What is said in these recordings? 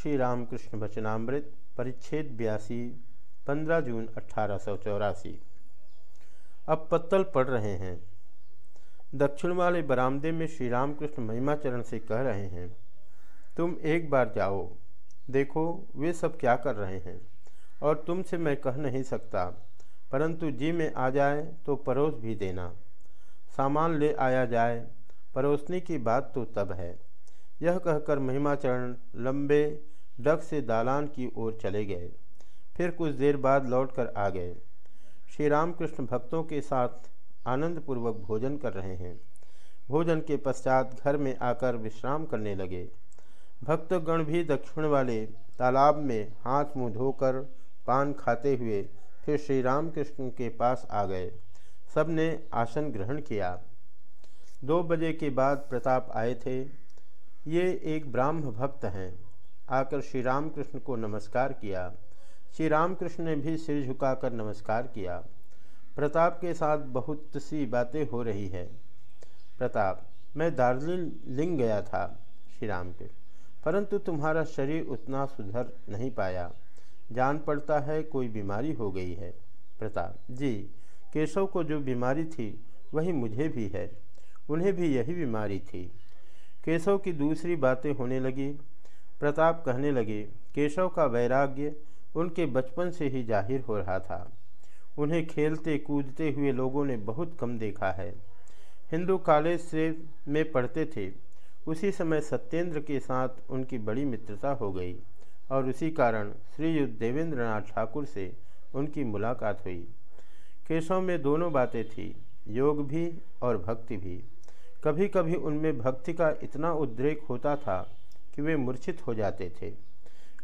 श्री रामकृष्ण वचनामृत, परिच्छेद बयासी, पंद्रह जून अठारह सौ चौरासी। अब पत्तल पढ़ रहे हैं। दक्षिण वाले बरामदे में श्री रामकृष्ण महिमाचरण से कह रहे हैं, तुम एक बार जाओ, देखो वे सब क्या कर रहे हैं, और तुमसे मैं कह नहीं सकता, परंतु जी में आ जाए तो परोस भी देना। सामान ले आया जाए, परोसने की बात तो तब है। यह कहकर महिमाचरण लंबे डग से दालान की ओर चले गए। फिर कुछ देर बाद लौटकर आ गए। श्री रामकृष्ण भक्तों के साथ आनंदपूर्वक भोजन कर रहे हैं। भोजन के पश्चात घर में आकर विश्राम करने लगे। भक्तगण भी दक्षिण वाले तालाब में हाथ मुँह धोकर पान खाते हुए फिर श्री रामकृष्ण के पास आ गए। सबने आसन ग्रहण किया। दो बजे के बाद प्रताप आए थे। ये एक ब्राह्म भक्त हैं। आकर श्री रामकृष्ण को नमस्कार किया। श्री रामकृष्ण ने भी सिर झुकाकर नमस्कार किया। प्रताप के साथ बहुत सी बातें हो रही है। प्रताप, मैं दार्जिलिंग गया था, श्री राम के परंतु तुम्हारा शरीर उतना सुधर नहीं पाया। जान पड़ता है कोई बीमारी हो गई है। प्रताप, जी, केशव को जो बीमारी थी, वही मुझे भी है। उन्हें भी यही बीमारी थी। केशव की दूसरी बातें होने लगी। प्रताप कहने लगे, केशव का वैराग्य उनके बचपन से ही ज़ाहिर हो रहा था। उन्हें खेलते, कूदते हुए लोगों ने बहुत कम देखा है। हिंदू कॉलेज से में पढ़ते थे। उसी समय सत्येंद्र के साथ उनकी बड़ी मित्रता हो गई और उसी कारण श्रीयुक्त देवेंद्र नाथ ठाकुर से उनकी मुलाकात हुई। केशव में दोनों बातें थी, योग भी और भक्ति भी। कभी कभी उनमें भक्ति का इतना उद्रेक होता था कि वे मूर्छित हो जाते थे।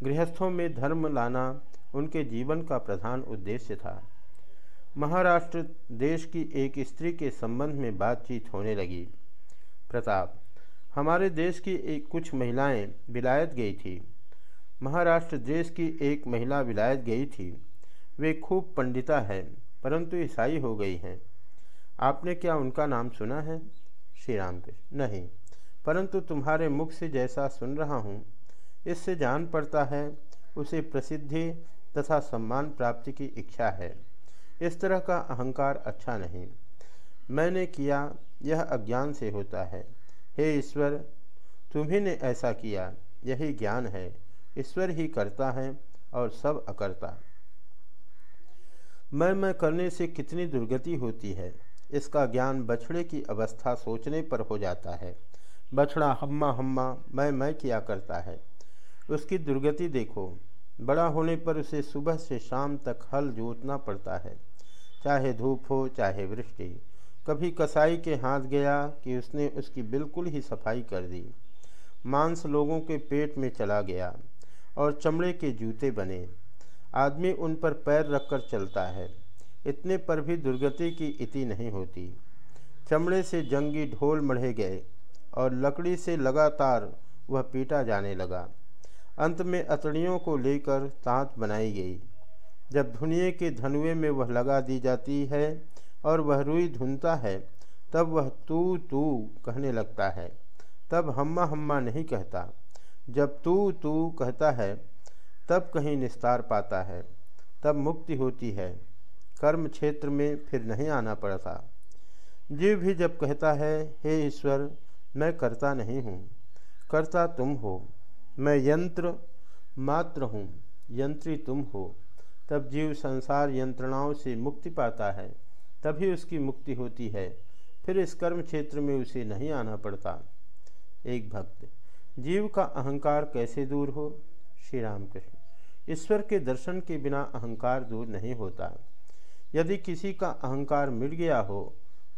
गृहस्थों में धर्म लाना उनके जीवन का प्रधान उद्देश्य था। महाराष्ट्र देश की एक स्त्री के संबंध में बातचीत होने लगी। प्रताप, हमारे देश की एक कुछ महिलाएँ विलायत गई थी। महाराष्ट्र देश की एक महिला विलायत गई थी। वे खूब पंडिता है, परंतु ईसाई हो गई हैं। आपने क्या उनका नाम सुना है? श्री राम कृष्ण नहीं। परंतु तुम्हारे मुख से जैसा सुन रहा हूँ, इससे जान पड़ता है, उसे प्रसिद्धि तथा सम्मान प्राप्ति की इच्छा है। इस तरह का अहंकार अच्छा नहीं। मैंने किया, यह अज्ञान से होता है। हे ईश्वर, तुम्ही ने ऐसा किया, यही ज्ञान है। ईश्वर ही करता है और सब अकर्ता। मैं मैं करने से कितनी दुर्गति होती है, इसका ज्ञान बछड़े की अवस्था सोचने पर हो जाता है। बछड़ा हम्मा हम्मा, मैं मैं किया करता है। उसकी दुर्गति देखो। बड़ा होने पर उसे सुबह से शाम तक हल जोतना पड़ता है। चाहे धूप हो, चाहे वृष्टि। कभी कसाई के हाथ गया कि उसने उसकी बिल्कुल ही सफ़ाई कर दी। मांस लोगों के पेट में चला गया और चमड़े के जूते बने। आदमी उन पर पैर रखकर चलता है। इतने पर भी दुर्गति की इति नहीं होती। चमड़े से जंगी ढोल मढ़े गए। और लकड़ी से लगातार वह पीटा जाने लगा। अंत में अतड़ियों को लेकर तांत बनाई गई। जब धुनिए के धनुए में वह लगा दी जाती है और वह रुई धुनता है, तब वह तू तू कहने लगता है। तब हम्मा हम्मा नहीं कहता। जब तू तू कहता है, तब कहीं निस्तार पाता है। तब मुक्ति होती है। कर्म क्षेत्र में फिर नहीं आना पड़ता। जीव भी जब कहता है, हे ईश्वर मैं करता नहीं हूँ। करता तुम हो। मैं यंत्र मात्र हूँ। यंत्री तुम हो। तब जीव संसार यंत्रणाओं से मुक्ति पाता है। तभी उसकी मुक्ति होती है। फिर इस कर्म क्षेत्र में उसे नहीं आना पड़ता। एक भक्त, जीव का अहंकार कैसे दूर हो? श्री राम कृष्ण ईश्वर के दर्शन के बिना अहंकार दूर नहीं होता। यदि किसी का अहंकार मिट गया हो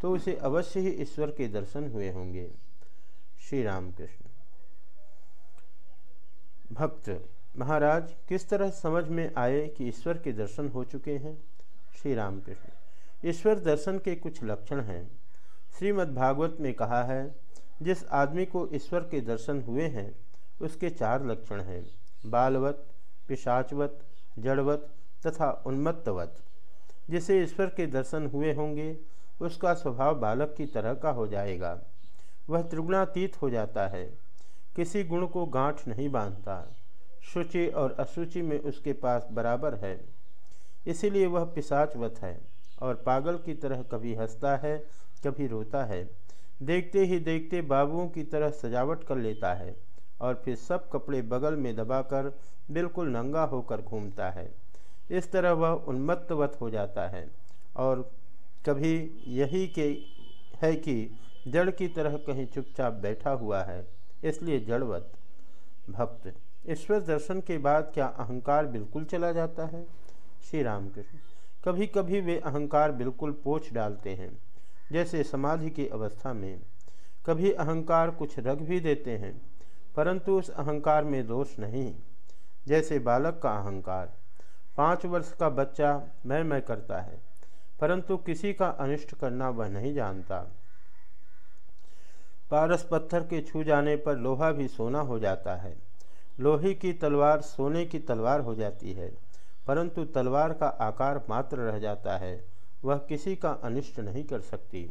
तो उसे अवश्य ही ईश्वर के दर्शन हुए होंगे। श्री राम कृष्ण भक्त, महाराज, किस तरह समझ में आए कि ईश्वर के दर्शन हो चुके हैं? श्री राम कृष्ण ईश्वर दर्शन के कुछ लक्षण हैं। श्रीमद् भागवत में कहा है, जिस आदमी को ईश्वर के दर्शन हुए हैं, उसके चार लक्षण हैं। बालवत, पिशाचवत, जड़वत तथा उन्मत्तवत। जिसे ईश्वर के दर्शन हुए होंगे, उसका स्वभाव बालक की तरह का हो जाएगा। वह त्रिगुणातीत हो जाता है। किसी गुण को गांठ नहीं बांधता। शुचि और अशुचि में उसके पास बराबर है। इसीलिए वह पिशाचवत है और पागल की तरह कभी हंसता है, कभी रोता है। देखते ही देखते बाबुओं की तरह सजावट कर लेता है और फिर सब कपड़े बगल में दबाकर बिल्कुल नंगा होकर घूमता है। इस तरह वह उन्मत्तवत हो जाता है और कभी यही के, है कि जड़ की तरह कहीं चुपचाप बैठा हुआ है, इसलिए जड़वत, भक्त। ईश्वर दर्शन के बाद क्या अहंकार बिल्कुल चला जाता है? श्री रामकृष्ण कभी कभी वे अहंकार बिल्कुल पोछ डालते हैं, जैसे समाधि की अवस्था में। कभी अहंकार कुछ रख भी देते हैं, परंतु उस अहंकार में दोष नहीं। जैसे बालक का अहंकार, पाँच वर्ष का बच्चा मैं मैं करता है, परंतु किसी का अनिष्ट करना वह नहीं जानता। पारस पत्थर के छू जाने पर लोहा भी सोना हो जाता है। लोहे की तलवार सोने की तलवार हो जाती है, परंतु तलवार का आकार मात्र रह जाता है। वह किसी का अनिष्ट नहीं कर सकती।